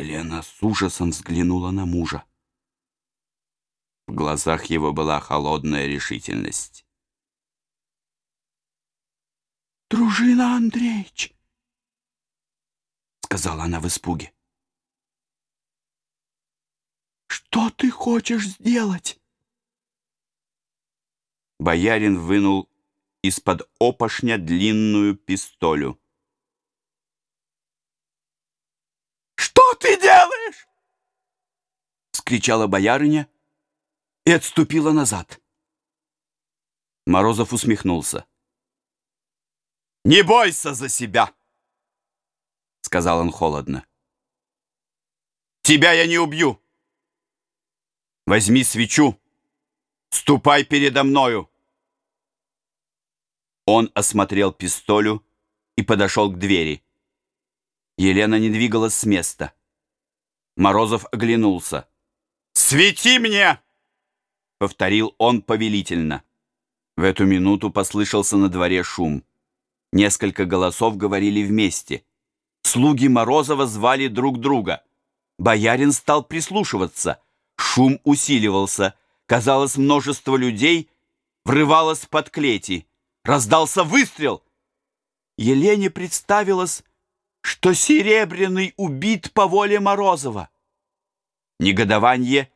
Елена с ужасом взглянула на мужа. В глазах его была холодная решительность. «Дружина Андреевич!» — сказала она в испуге. «Что ты хочешь сделать?» Боярин вынул из-под опошня длинную пистолю. «Что ты делаешь?» — скричала боярыня и отступила назад. Морозов усмехнулся. «Не бойся за себя!» — сказал он холодно. «Тебя я не убью! Возьми свечу, ступай передо мною!» Он осмотрел пистолю и подошел к двери. Елена не двигалась с места. Морозов оглянулся. «Свети мне!» — повторил он повелительно. В эту минуту послышался на дворе шум. Несколько голосов говорили вместе. Слуги Морозова звали друг друга. Боярин стал прислушиваться. Шум усиливался. Казалось, множество людей врывалось под клети. Раздался выстрел. Елене представилось, что Серебряный убит по воле Морозова. Негодование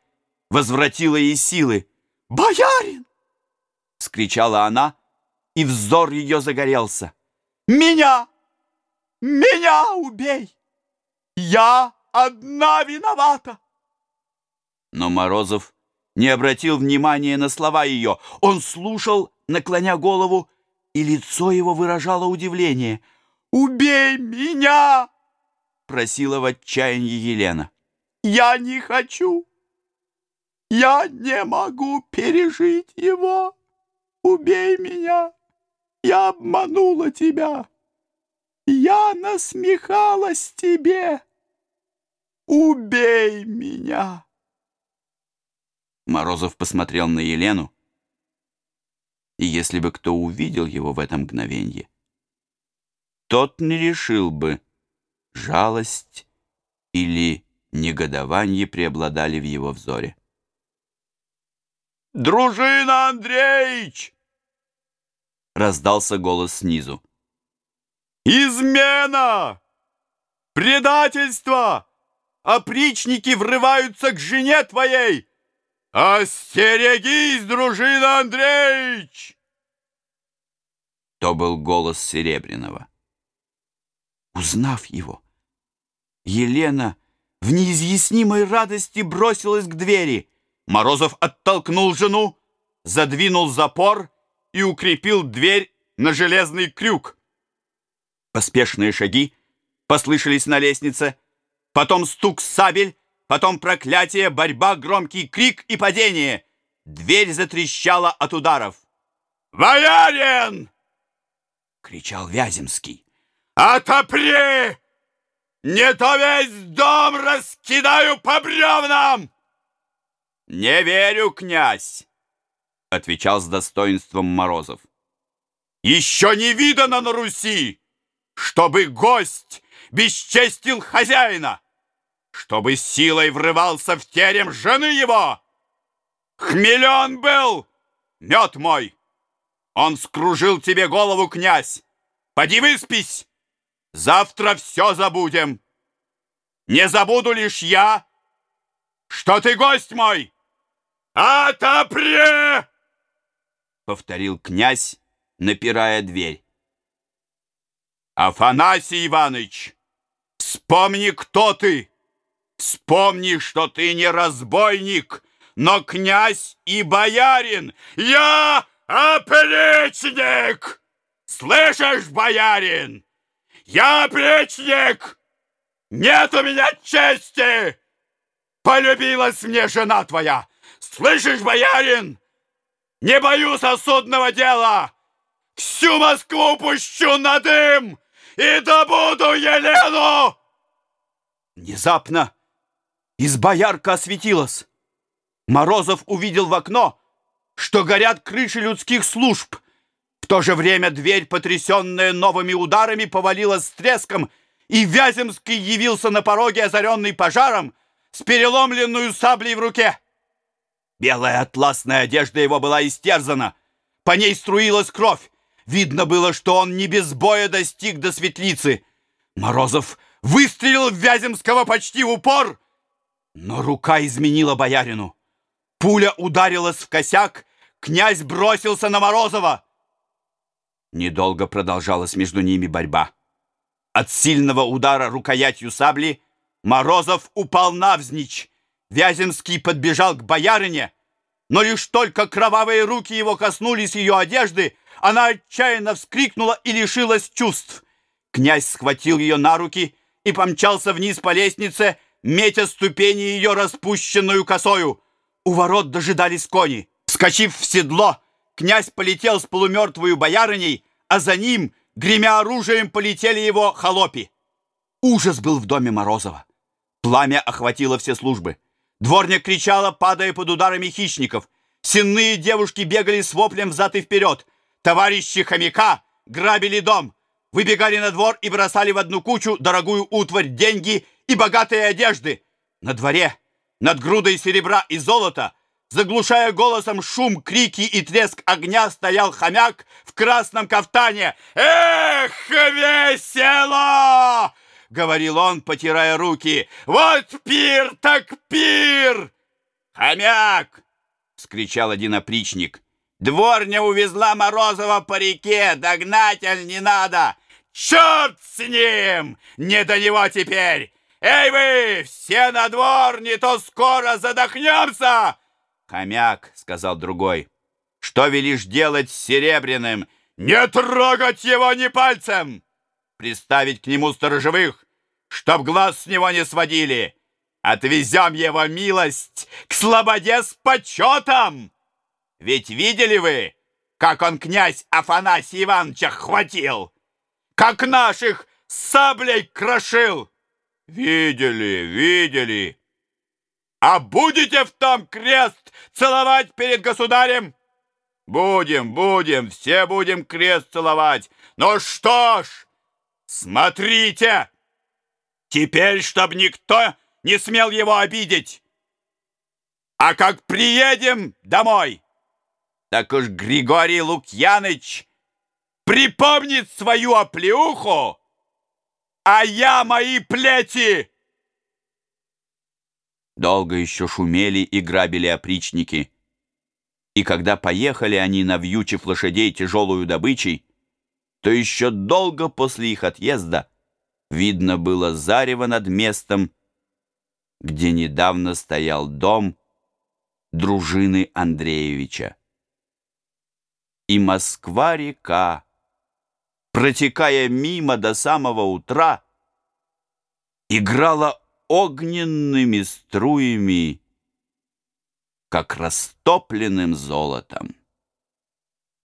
возвратило ей силы. «Боярин!» — скричала она, и взор ее загорелся. Меня! Меня убей! Я одна виновата!» Но Морозов не обратил внимания на слова ее. Он слушал, наклоня голову, и лицо его выражало удивление. «Убей меня!» — просила в отчаянии Елена. «Я не хочу! Я не могу пережить его! Убей меня!» Я обманула тебя. Я насмехалась тебе. Убей меня. Морозов посмотрел на Елену, и если бы кто увидел его в это мгновенье, тот не решил бы, жалость или негодование преобладали в его взоре. «Дружина Андреевич!» раздался голос снизу. «Измена! Предательство! Опричники врываются к жене твоей! Остерегись, дружина Андреевич!» То был голос Серебряного. Узнав его, Елена в неизъяснимой радости бросилась к двери. Морозов оттолкнул жену, задвинул запор и укрепил дверь на железный крюк. Поспешные шаги послышались на лестнице, потом стук сабель, потом проклятие, борьба, громкий крик и падение. Дверь затрещала от ударов. «Боярин!» — кричал Вяземский. «Отопри! Не то весь дом раскидаю по бревнам!» «Не верю, князь!» отвечал с достоинством Морозов. Еще не видано на Руси, чтобы гость бесчестил хозяина, чтобы силой врывался в терем жены его. Хмелен был мед мой. Он скружил тебе голову, князь. Поди выспись. Завтра все забудем. Не забуду лишь я, что ты гость мой. Отопри! — повторил князь, напирая дверь. «Афанасий Иванович, вспомни, кто ты! Вспомни, что ты не разбойник, но князь и боярин! Я опричник! Слышишь, боярин? Я опричник! Нет у меня чести! Полюбилась мне жена твоя! Слышишь, боярин?» Не боюсь судного дела! Всю Москву пущу на дым и добуду Елену!» Внезапно изба ярко осветилась. Морозов увидел в окно, что горят крыши людских служб. В то же время дверь, потрясенная новыми ударами, повалилась с треском, и Вяземский явился на пороге, озаренный пожаром, с переломленную саблей в руке. Белая атласная одежда его была истерзана, по ней струилась кровь. Видно было, что он не без боя достиг до светлицы. Морозов выстрелил в Вяземского почти в упор, но рука изменила боярину. Пуля ударилась в косяк, князь бросился на Морозова. Недолго продолжалась между ними борьба. От сильного удара рукоятью сабли Морозов упал навзничь. Вяземский подбежал к боярине, но лишь только кровавые руки его коснулись ее одежды, она отчаянно вскрикнула и лишилась чувств. Князь схватил ее на руки и помчался вниз по лестнице, метя ступени ее распущенную косою. У ворот дожидались кони. Вскочив в седло, князь полетел с полумертвою боярыней, а за ним, гремя оружием, полетели его холопи. Ужас был в доме Морозова. Пламя охватило все службы. Дворня кричала, падая под ударами хищников. Сенные девушки бегали с воплем взад и вперед. Товарищи хомяка грабили дом, выбегали на двор и бросали в одну кучу дорогую утварь, деньги и богатые одежды. На дворе, над грудой серебра и золота, заглушая голосом шум, крики и треск огня, стоял хомяк в красном кафтане. «Эх, весело!» — говорил он, потирая руки. «Вот пир так пир!» «Хомяк!» — скричал один опричник. «Дворня увезла Морозова по реке, догнать аль не надо!» «Черт с ним! Не до него теперь! Эй вы, все на двор, не то скоро задохнемся!» «Хомяк!» — сказал другой. «Что велишь делать с Серебряным? Не трогать его ни пальцем!» приставить к нему сторожевых, чтоб глаз с него не сводили. Отвезем его милость к слободе с почетом. Ведь видели вы, как он князь Афанасий Ивановича хватил? Как наших саблей крошил? Видели, видели. А будете в том крест целовать перед государем? Будем, будем, все будем крест целовать. Ну что ж, Смотрите! Теперь, чтоб никто не смел его обидеть. А как приедем домой, так уж Григорий Лукьяныч припомнит свою оплеуху, а я мои плети. Долго еще шумели и грабили опричники. И когда поехали они, навьючив лошадей тяжелую добычей, то еще долго после их отъезда видно было зарево над местом, где недавно стоял дом дружины Андреевича. И Москва-река, протекая мимо до самого утра, играла огненными струями, как растопленным золотом.